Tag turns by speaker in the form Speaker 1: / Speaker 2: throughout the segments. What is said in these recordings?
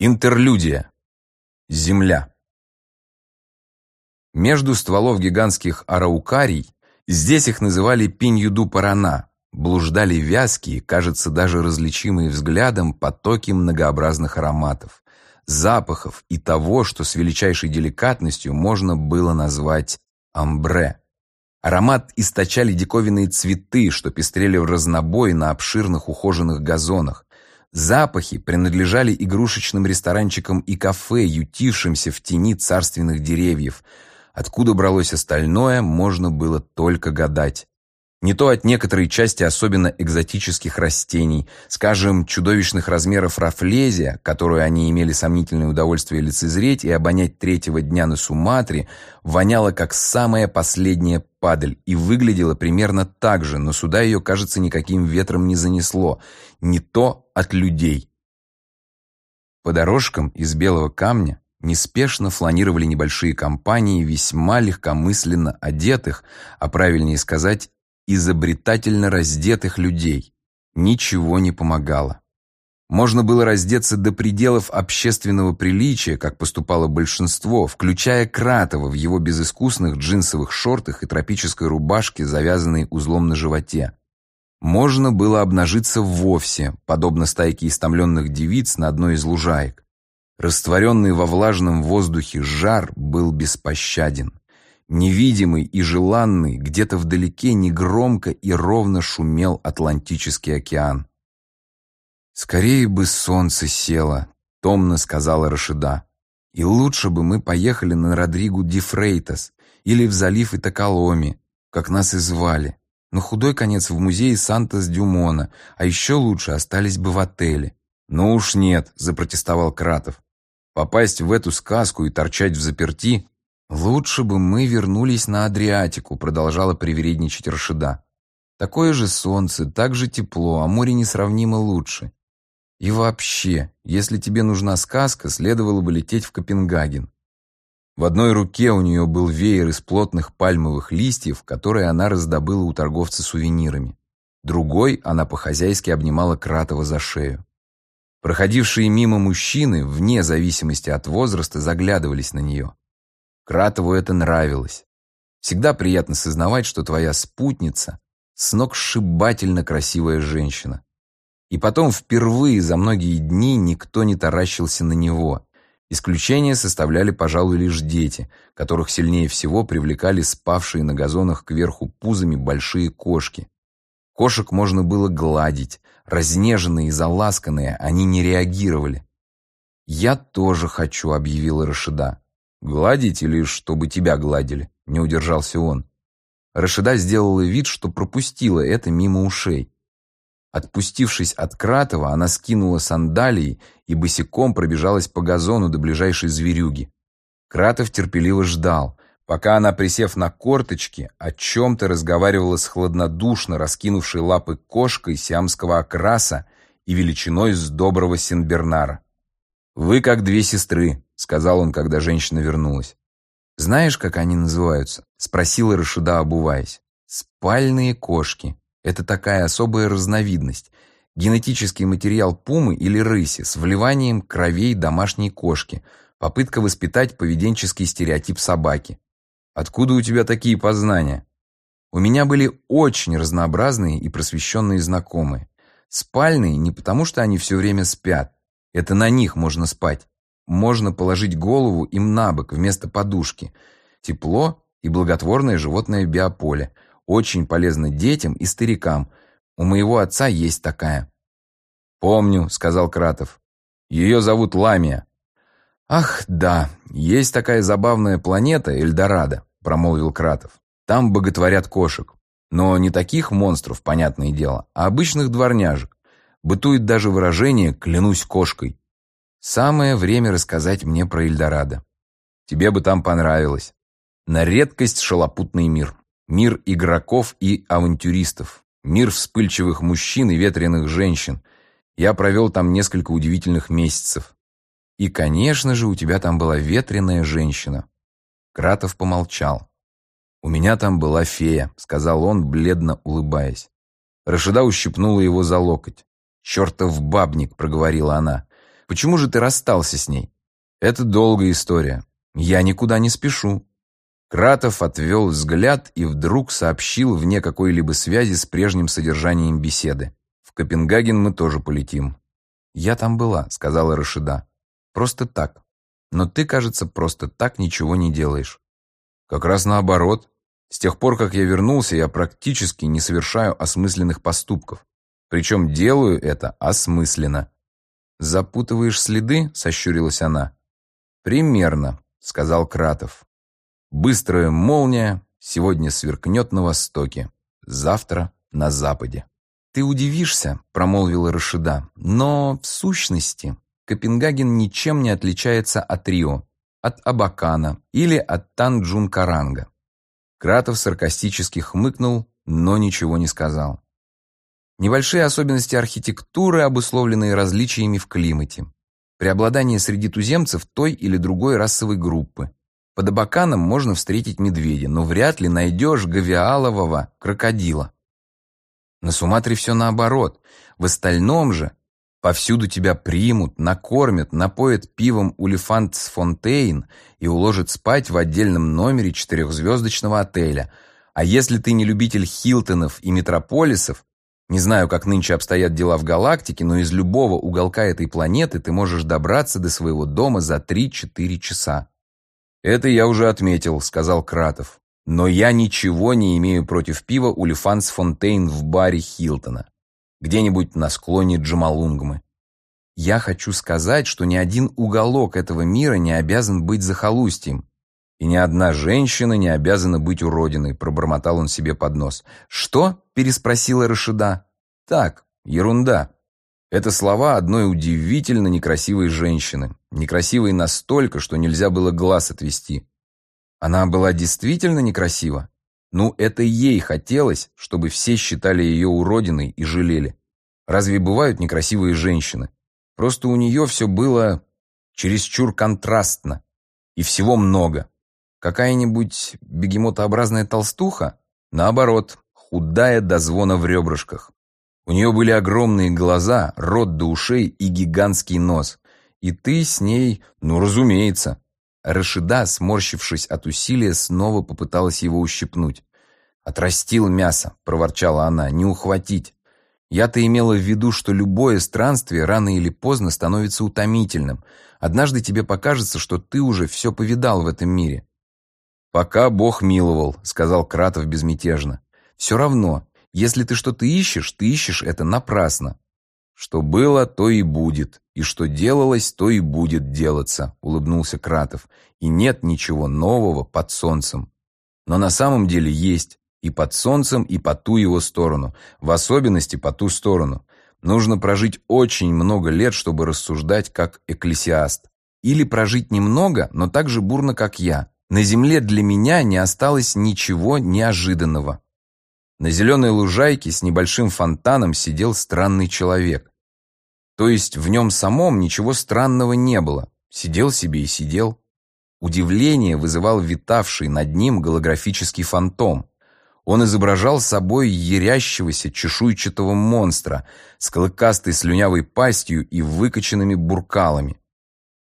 Speaker 1: Интерлюдия. Земля. Между стволов гигантских араукарий, здесь их называли пиньюду-парана, блуждали вязкие, кажется, даже различимые взглядом потоки многообразных ароматов, запахов и того, что с величайшей деликатностью можно было назвать амбре. Аромат источали диковинные цветы, что пестрели в разнобой на обширных ухоженных газонах, Запахи принадлежали игрушечным ресторанчикам и кафе, ютившимся в тени царственных деревьев. Откуда бралось остальное, можно было только гадать. Не то от некоторой части особенно экзотических растений, скажем, чудовищных размеров рафлезия, которую они имели сомнительное удовольствие лицезреть и обонять третьего дня на Суматре, воняло как самая последняя падаль и выглядела примерно так же, но сюда ее, кажется, никаким ветром не занесло. Не то от людей. По дорожкам из белого камня неспешно фланировали небольшие компании весьма легкомысленно одетых, а правильнее сказать, изобретательно раздетых людей. Ничего не помогало. Можно было раздеться до пределов общественного приличия, как поступало большинство, включая Кратова в его безыскусных джинсовых шортах и тропической рубашке, завязанной узлом на животе. Можно было обнажиться вовсе, подобно стайке истомленных девиц на одной из лужаек. Растворенный во влажном воздухе жар был беспощаден. Невидимый и желанный, где-то вдалеке негромко и ровно шумел Атлантический океан. «Скорее бы солнце село», — томно сказала Рашида. «И лучше бы мы поехали на Родригу ди Фрейтас или в залив Итаколоми, как нас и звали. На худой конец в музее Сантос-Дюмона, а еще лучше остались бы в отеле». «Ну уж нет», — запротестовал Кратов. «Попасть в эту сказку и торчать в заперти «Лучше бы мы вернулись на Адриатику», — продолжала привередничать Рашида. «Такое же солнце, так же тепло, а море несравнимо лучше. И вообще, если тебе нужна сказка, следовало бы лететь в Копенгаген». В одной руке у нее был веер из плотных пальмовых листьев, которые она раздобыла у торговца сувенирами. Другой она по-хозяйски обнимала Кратова за шею. Проходившие мимо мужчины, вне зависимости от возраста, заглядывались на нее. Кратову это нравилось. Всегда приятно сознавать, что твоя спутница — сногсшибательно красивая женщина. И потом впервые за многие дни никто не таращился на него. Исключение составляли, пожалуй, лишь дети, которых сильнее всего привлекали спавшие на газонах кверху пузами большие кошки. Кошек можно было гладить, разнеженные и заласканные, они не реагировали. «Я тоже хочу», — объявила Рашида. «Гладить или чтобы тебя гладили?» — не удержался он. Рашида сделала вид, что пропустила это мимо ушей. Отпустившись от Кратова, она скинула сандалии и босиком пробежалась по газону до ближайшей зверюги. Кратов терпеливо ждал, пока она, присев на корточки, о чем-то разговаривала с хладнодушно раскинувшей лапы кошкой сиамского окраса и величиной с доброго Синбернара. «Вы как две сестры», — сказал он, когда женщина вернулась. «Знаешь, как они называются?» — спросила Рашида, обуваясь. «Спальные кошки. Это такая особая разновидность. Генетический материал пумы или рыси с вливанием кровей домашней кошки. Попытка воспитать поведенческий стереотип собаки. Откуда у тебя такие познания?» У меня были очень разнообразные и просвещенные знакомые. Спальные не потому, что они все время спят, это на них можно спать. Можно положить голову им на бок вместо подушки. Тепло и благотворное животное биополе. Очень полезно детям и старикам. У моего отца есть такая. «Помню», — сказал Кратов. «Ее зовут Ламия». «Ах, да, есть такая забавная планета Эльдорадо», — промолвил Кратов. «Там боготворят кошек. Но не таких монстров, понятное дело, а обычных дворняжек. Бытует даже выражение «клянусь кошкой». Самое время рассказать мне про Эльдорадо. Тебе бы там понравилось. На редкость шалопутный мир. Мир игроков и авантюристов. Мир вспыльчивых мужчин и ветреных женщин. Я провел там несколько удивительных месяцев. И, конечно же, у тебя там была ветреная женщина. Кратов помолчал. «У меня там была фея», — сказал он, бледно улыбаясь. Рашида ущипнула его за локоть. «Чертов бабник», — проговорила она. Почему же ты расстался с ней? Это долгая история. Я никуда не спешу. Кратов отвел взгляд и вдруг сообщил вне какой-либо связи с прежним содержанием беседы. В Копенгаген мы тоже полетим. «Я там была», — сказала Рашида. «Просто так. Но ты, кажется, просто так ничего не делаешь». «Как раз наоборот. С тех пор, как я вернулся, я практически не совершаю осмысленных поступков. Причем делаю это осмысленно». «Запутываешь следы?» — сощурилась она. «Примерно», — сказал Кратов. «Быстрая молния сегодня сверкнет на востоке, завтра на западе». «Ты удивишься», — промолвила Рашида, «но в сущности Копенгаген ничем не отличается от Рио, от Абакана или от Танджункаранга». Кратов саркастически хмыкнул, но ничего не сказал. Небольшие особенности архитектуры, обусловленные различиями в климате. Преобладание среди туземцев той или другой расовой группы. Под Абаканом можно встретить медведя, но вряд ли найдешь гавиалового крокодила. На Суматре все наоборот. В остальном же повсюду тебя примут, накормят, напоят пивом Улифантс Фонтейн и уложат спать в отдельном номере четырехзвездочного отеля. А если ты не любитель Хилтонов и Метрополисов, не знаю, как нынче обстоят дела в галактике, но из любого уголка этой планеты ты можешь добраться до своего дома за 3-4 часа. «Это я уже отметил», — сказал Кратов. Но я ничего не имею против пива Улифанс Фонтейн в баре Хилтона, где-нибудь на склоне Джамалунгмы. Я хочу сказать, что ни один уголок этого мира не обязан быть захолустьем, и ни одна женщина не обязана быть уродиной, пробормотал он себе под нос. Что? переспросила Рашида. Так, ерунда. Это слова одной удивительно некрасивой женщины. Некрасивой настолько, что нельзя было глаз отвести. Она была действительно некрасива? Ну, это ей хотелось, чтобы все считали ее уродиной и жалели. Разве бывают некрасивые женщины? Просто у нее все было чересчур контрастно. И всего много. Какая-нибудь бегемотообразная толстуха? Наоборот, худая до звона в ребрышках. У нее были огромные глаза, рот до ушей и гигантский нос. И ты с ней, ну, разумеется, Рашида, сморщившись от усилия, снова попыталась его ущипнуть. «Отрастил мясо», — проворчала она, — «не ухватить». Я-то имела в виду, что любое странствие рано или поздно становится утомительным. Однажды тебе покажется, что ты уже все повидал в этом мире. «Пока Бог миловал», — сказал Кратов безмятежно. «Все равно, если ты что-то ищешь, ты ищешь это напрасно. «Что было, то и будет, и что делалось, то и будет делаться», — улыбнулся Кратов. «И нет ничего нового под солнцем. Но на самом деле есть и под солнцем, и по ту его сторону, в особенности по ту сторону. Нужно прожить очень много лет, чтобы рассуждать как экклесиаст. Или прожить немного, но так же бурно, как я. На земле для меня не осталось ничего неожиданного. На зеленой лужайке с небольшим фонтаном сидел странный человек. То есть в нем самом ничего странного не было. Сидел себе и сидел. Удивление вызывал витавший над ним голографический фантом. Он изображал собой ярящегося чешуйчатого монстра с клыкастой слюнявой пастью и выкоченными буркалами.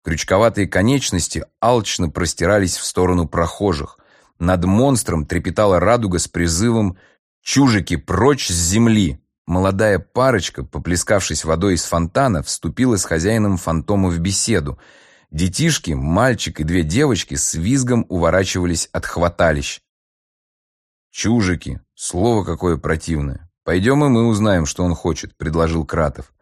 Speaker 1: Крючковатые конечности алчно простирались в сторону прохожих. Над монстром трепетала радуга с призывом Чужики прочь с земли! Молодая парочка, поплескавшись водой из фонтана, вступила с хозяином фантома в беседу. Детишки, мальчик и две девочки с визгом уворачивались от хваталищ. «Чужики! Слово какое противное! Пойдем и мы узнаем, что он хочет», — предложил Кратов.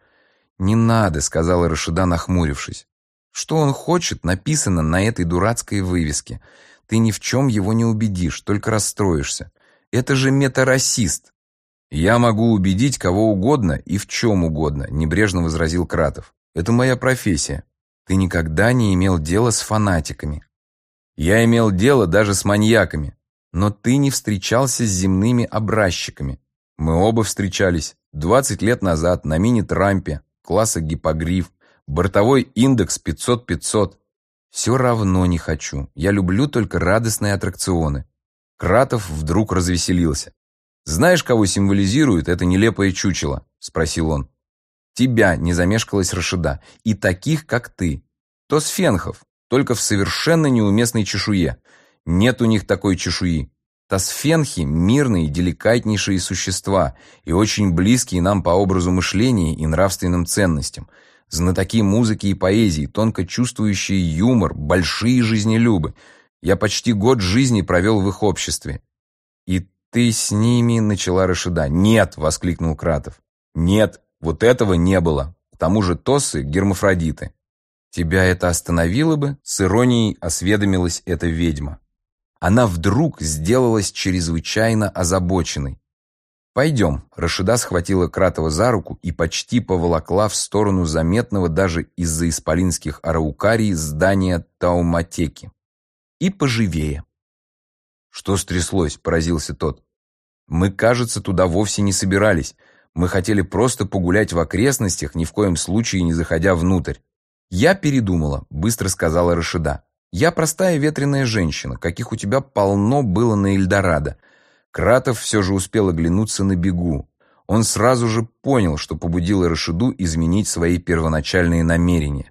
Speaker 1: «Не надо», — сказала Рашида, нахмурившись. «Что он хочет, написано на этой дурацкой вывеске. Ты ни в чем его не убедишь, только расстроишься. Это же метарасист. Я могу убедить кого угодно и в чем угодно, небрежно возразил Кратов. Это моя профессия. Ты никогда не имел дела с фанатиками. Я имел дело даже с маньяками. Но ты не встречался с земными образчиками. Мы оба встречались 20 лет назад на мини-трампе, класса гипогриф, бортовой индекс 500-500. Все равно не хочу. Я люблю только радостные аттракционы. Кратов вдруг развеселился. «Знаешь, кого символизирует это нелепое чучело?» – спросил он. Тебя не замешкалась Рашида. И таких, как ты. То с фенхов, только в совершенно неуместной чешуе. Нет у них такой чешуи. Тасфенхи – мирные, деликатнейшие существа и очень близкие нам по образу мышления и нравственным ценностям. Знатоки музыки и поэзии, тонко чувствующие юмор, большие жизнелюбы. Я почти год жизни провел в их обществе. И ты с ними начала Рашида. «Нет!» – воскликнул Кратов. «Нет, вот этого не было. К тому же тосы – гермафродиты». «Тебя это остановило бы?» – с иронией осведомилась эта ведьма она вдруг сделалась чрезвычайно озабоченной. «Пойдем», — Рашида схватила Кратова за руку и почти поволокла в сторону заметного даже из-за исполинских араукарий здания Тауматеки. «И поживее». «Что стряслось?» — поразился тот. «Мы, кажется, туда вовсе не собирались. Мы хотели просто погулять в окрестностях, ни в коем случае не заходя внутрь. Я передумала», — быстро сказала Рашида. Я простая ветреная женщина, каких у тебя полно было на Эльдорадо. Кратов все же успел оглянуться на бегу. Он сразу же понял, что побудило Рашиду изменить свои первоначальные намерения.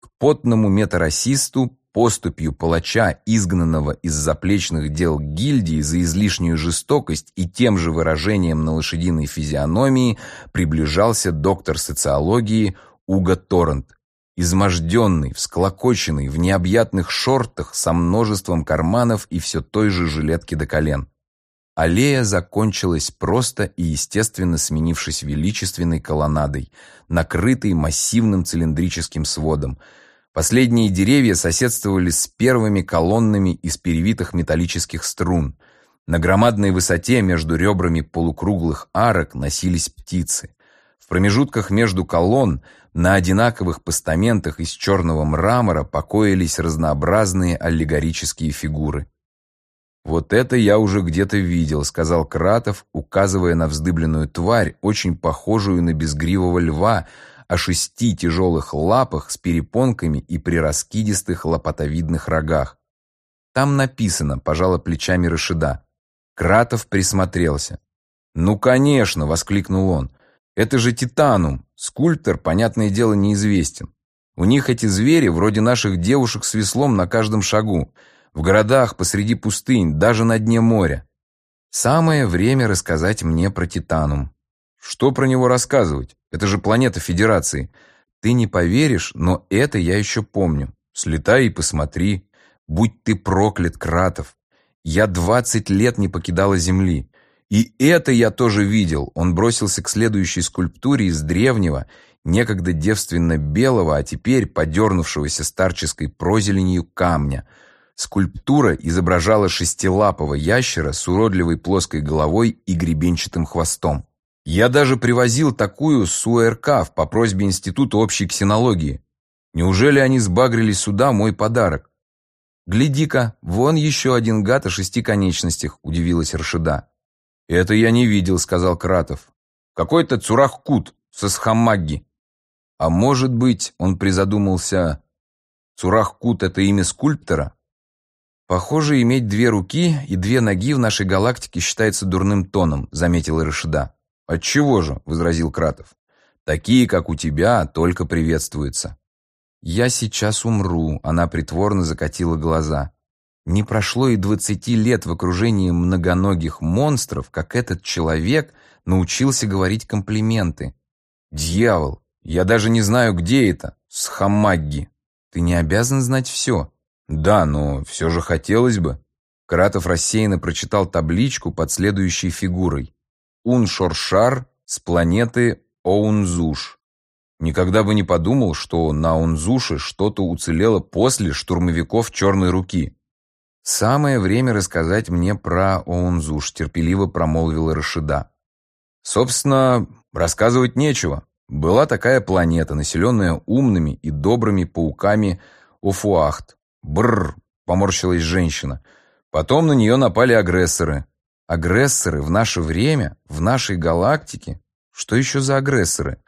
Speaker 1: К потному метарасисту, поступью палача, изгнанного из заплечных дел гильдии за излишнюю жестокость и тем же выражением на лошадиной физиономии, приближался доктор социологии Уго Торрент, изможденный, всклокоченный, в необъятных шортах со множеством карманов и все той же жилетки до колен. Аллея закончилась просто и естественно сменившись величественной колоннадой, накрытой массивным цилиндрическим сводом. Последние деревья соседствовали с первыми колоннами из перевитых металлических струн. На громадной высоте между ребрами полукруглых арок носились птицы. В промежутках между колонн на одинаковых постаментах из черного мрамора покоились разнообразные аллегорические фигуры. «Вот это я уже где-то видел», — сказал Кратов, указывая на вздыбленную тварь, очень похожую на безгривого льва, о шести тяжелых лапах с перепонками и при раскидистых лопатовидных рогах. «Там написано», — пожала плечами Рашида. Кратов присмотрелся. «Ну, конечно!» — воскликнул он. Это же титанум. Скульптор, понятное дело, неизвестен. У них эти звери вроде наших девушек с веслом на каждом шагу. В городах, посреди пустынь, даже на дне моря. Самое время рассказать мне про титанум. Что про него рассказывать? Это же планета Федерации. Ты не поверишь, но это я еще помню. Слетай и посмотри. Будь ты проклят, Кратов. Я двадцать лет не покидала Земли. И это я тоже видел. Он бросился к следующей скульптуре из древнего, некогда девственно белого, а теперь подернувшегося старческой прозеленью камня. Скульптура изображала шестилапого ящера с уродливой плоской головой и гребенчатым хвостом. Я даже привозил такую с УРК по просьбе Института общей ксенологии. Неужели они сбагрили сюда мой подарок? «Гляди-ка, вон еще один гад о шести конечностях», — удивилась Рашида. «Это я не видел», — сказал Кратов. «Какой-то Цурахкут со Схамагги». «А может быть, он призадумался, Цурахкут — это имя скульптора?» «Похоже, иметь две руки и две ноги в нашей галактике считается дурным тоном», — заметила Рашида. «Отчего же?» — возразил Кратов. «Такие, как у тебя, только приветствуются». «Я сейчас умру», — она притворно закатила глаза. Не прошло и двадцати лет в окружении многоногих монстров, как этот человек научился говорить комплименты. «Дьявол! Я даже не знаю, где это. С Хамагги. Ты не обязан знать все». «Да, но все же хотелось бы». Кратов рассеянно прочитал табличку под следующей фигурой. Уншоршар с планеты Оунзуш. Никогда бы не подумал, что на Оунзуше что-то уцелело после штурмовиков «Черной руки». «Самое время рассказать мне про Оунзуш», — терпеливо промолвила Рашида. «Собственно, рассказывать нечего. Была такая планета, населенная умными и добрыми пауками Офуахт. Бррр, поморщилась женщина. Потом на нее напали агрессоры. Агрессоры в наше время, в нашей галактике? Что еще за агрессоры?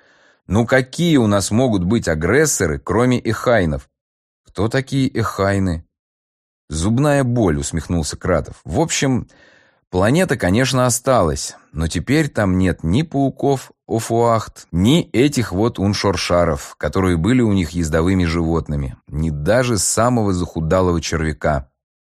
Speaker 1: Ну какие у нас могут быть агрессоры, кроме эхайнов? Кто такие эхайны? «Зубная боль», — усмехнулся Кратов. «В общем, планета, конечно, осталась, но теперь там нет ни пауков, офуахт, ни этих вот уншоршаров, которые были у них ездовыми животными, ни даже самого захудалого червяка.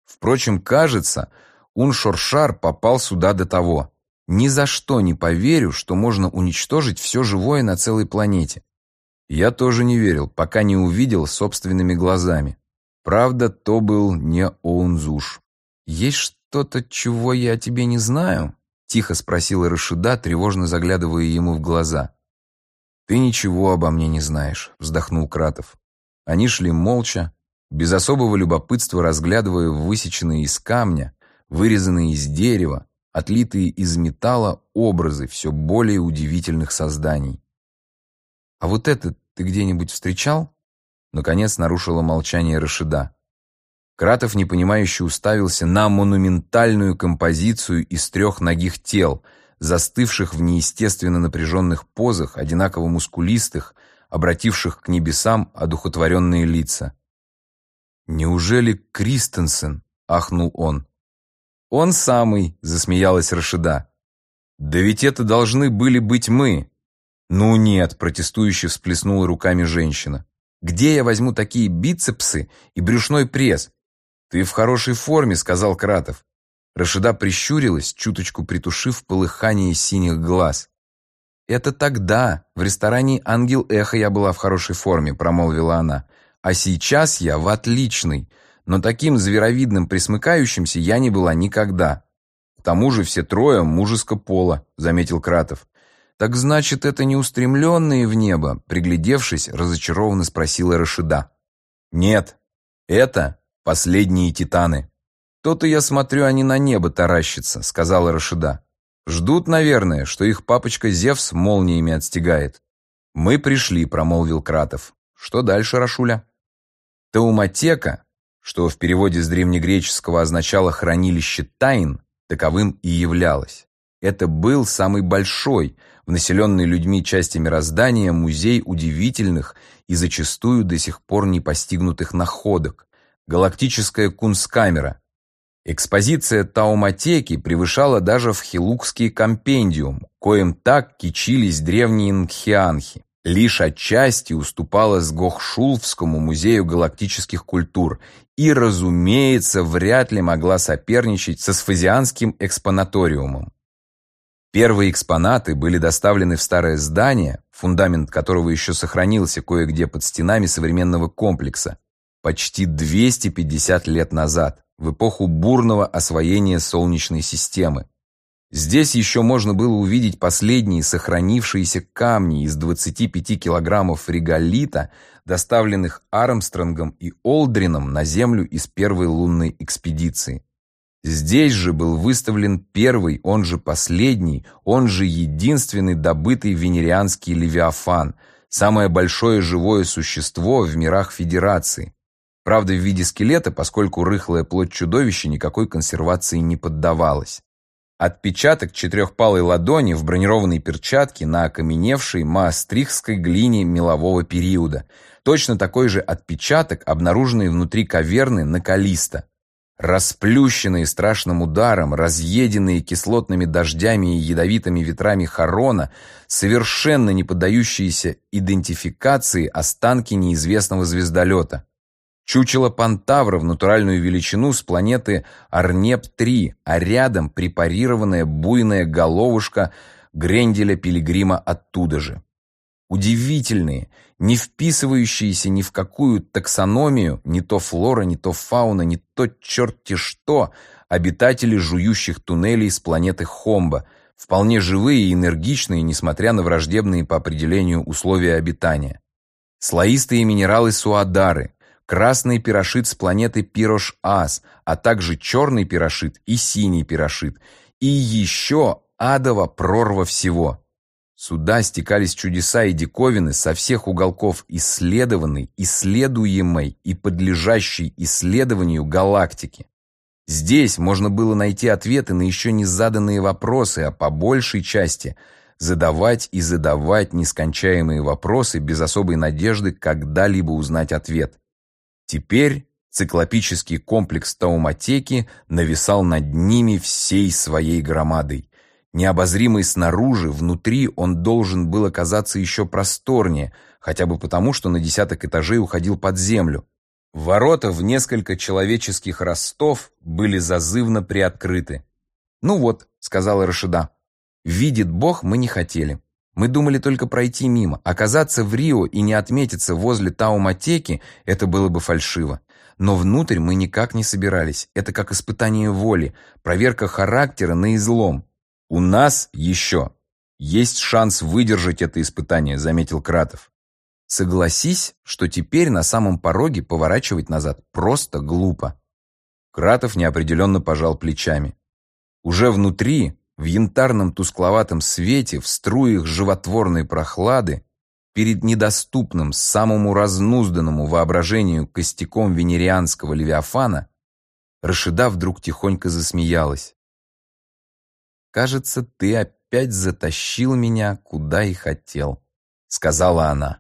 Speaker 1: Впрочем, кажется, уншоршар попал сюда до того. Ни за что не поверю, что можно уничтожить все живое на целой планете. Я тоже не верил, пока не увидел собственными глазами. Правда, то был не Оунзуш. «Есть что-то, чего я о тебе не знаю?» — тихо спросила Рашида, тревожно заглядывая ему в глаза. «Ты ничего обо мне не знаешь», — вздохнул Кратов. Они шли молча, без особого любопытства разглядывая высеченные из камня, вырезанные из дерева, отлитые из металла образы все более удивительных созданий. «А вот этот ты где-нибудь встречал?» Наконец нарушила молчание Рашида. Кратов непонимающе уставился на монументальную композицию из трех ногих тел, застывших в неестественно напряженных позах, одинаково мускулистых, обративших к небесам одухотворенные лица. «Неужели Кристенсен?» — ахнул он. «Он самый», — засмеялась Рашида. «Да ведь это должны были быть мы». «Ну нет», — протестующе всплеснула руками женщина. «Где я возьму такие бицепсы и брюшной пресс? «Ты в хорошей форме», — сказал Кратов. Рашида прищурилась, чуточку притушив полыхание синих глаз. «Это тогда, в ресторане «Ангел Эхо» я была в хорошей форме», — промолвила она. «А сейчас я в отличной, но таким зверовидным присмыкающимся я не была никогда». «К тому же все трое мужеско пола», — заметил Кратов. «Так значит, это не устремленные в небо?» Приглядевшись, разочарованно спросила Рашида. «Нет, это Последние титаны. То-то я смотрю, они на небо таращатся, сказала Рашида. Ждут, наверное, что их папочка Зевс молниями отстегает. Мы пришли, промолвил Кратов. Что дальше, Рашуля? Тауматека, что в переводе с древнегреческого означало хранилище тайн, таковым и являлось. Это был самый большой, в населенной людьми части мироздания, музей удивительных и зачастую до сих пор не постигнутых находок, галактическая кунсткамера. Экспозиция тауматеки превышала даже вхилукский компендиум, коим так кичились древние нхианхи. Лишь отчасти уступала Сгохшулфскому музею галактических культур и, разумеется, вряд ли могла соперничать со сфазианским экспонаториумом. Первые экспонаты были доставлены в старое здание, фундамент которого еще сохранился кое-где под стенами современного комплекса, почти 250 лет назад, в эпоху бурного освоения Солнечной системы. Здесь еще можно было увидеть последние сохранившиеся камни из 25 килограммов реголита, доставленных Армстронгом и Олдрином на Землю из первой лунной экспедиции. Здесь же был выставлен первый, он же последний, он же единственный добытый венерианский левиафан, самое большое живое существо в мирах Федерации. Правда, в виде скелета, поскольку рыхлая плоть чудовища никакой консервации не поддавалась. Отпечаток четырехпалой ладони в бронированной перчатке на окаменевшей маастрихской глине мелового периода. Точно такой же отпечаток, обнаруженный внутри каверны на Калиста. Расплющенные страшным ударом, разъеденные кислотными дождями и ядовитыми ветрами Харона, совершенно не поддающиеся идентификации останки неизвестного звездолета. Чучело Пантавра в натуральную величину с планеты Арнеп-3, а рядом препарированная буйная головушка Гренделя-пилигрима оттуда же. Удивительные, не вписывающиеся ни в какую таксономию, не то флора, не то фауна, не то черти что, обитатели жующих туннелей с планеты Хомба, вполне живые и энергичные, несмотря на враждебные по определению условия обитания. Слоистые минералы суадары, красный пирошит с планеты Пирош-Ас, а также черный пирошит и синий пирошит, и еще адова прорва всего. Сюда стекались чудеса и диковины со всех уголков исследованной, исследуемой и подлежащей исследованию галактики. Здесь можно было найти ответы на еще не заданные вопросы, а по большей части задавать и задавать нескончаемые вопросы без особой надежды когда-либо узнать ответ. Теперь циклопический комплекс Тауматеки нависал над ними всей своей громадой. Необозримый снаружи, внутри он должен был оказаться еще просторнее, хотя бы потому, что на десяток этажей уходил под землю. Ворота в несколько человеческих ростов были зазывно приоткрыты. «Ну вот», — сказала Рашида, — «видит Бог, мы не хотели. Мы думали только пройти мимо. Оказаться в Рио и не отметиться возле Тауматеки — это было бы фальшиво. Но внутрь мы никак не собирались. Это как испытание воли, проверка характера на излом. У нас еще есть шанс выдержать это испытание, заметил Кратов. Согласись, что теперь на самом пороге поворачивать назад просто глупо. Кратов неопределенно пожал плечами. Уже внутри в янтарном тускловатом свете, в струях животворной прохлады, перед недоступным, самому разнузданному воображению костяком венерианского левиафана, Рашида вдруг тихонько засмеялась. «Кажется, ты опять затащил меня, куда и хотел», — сказала она.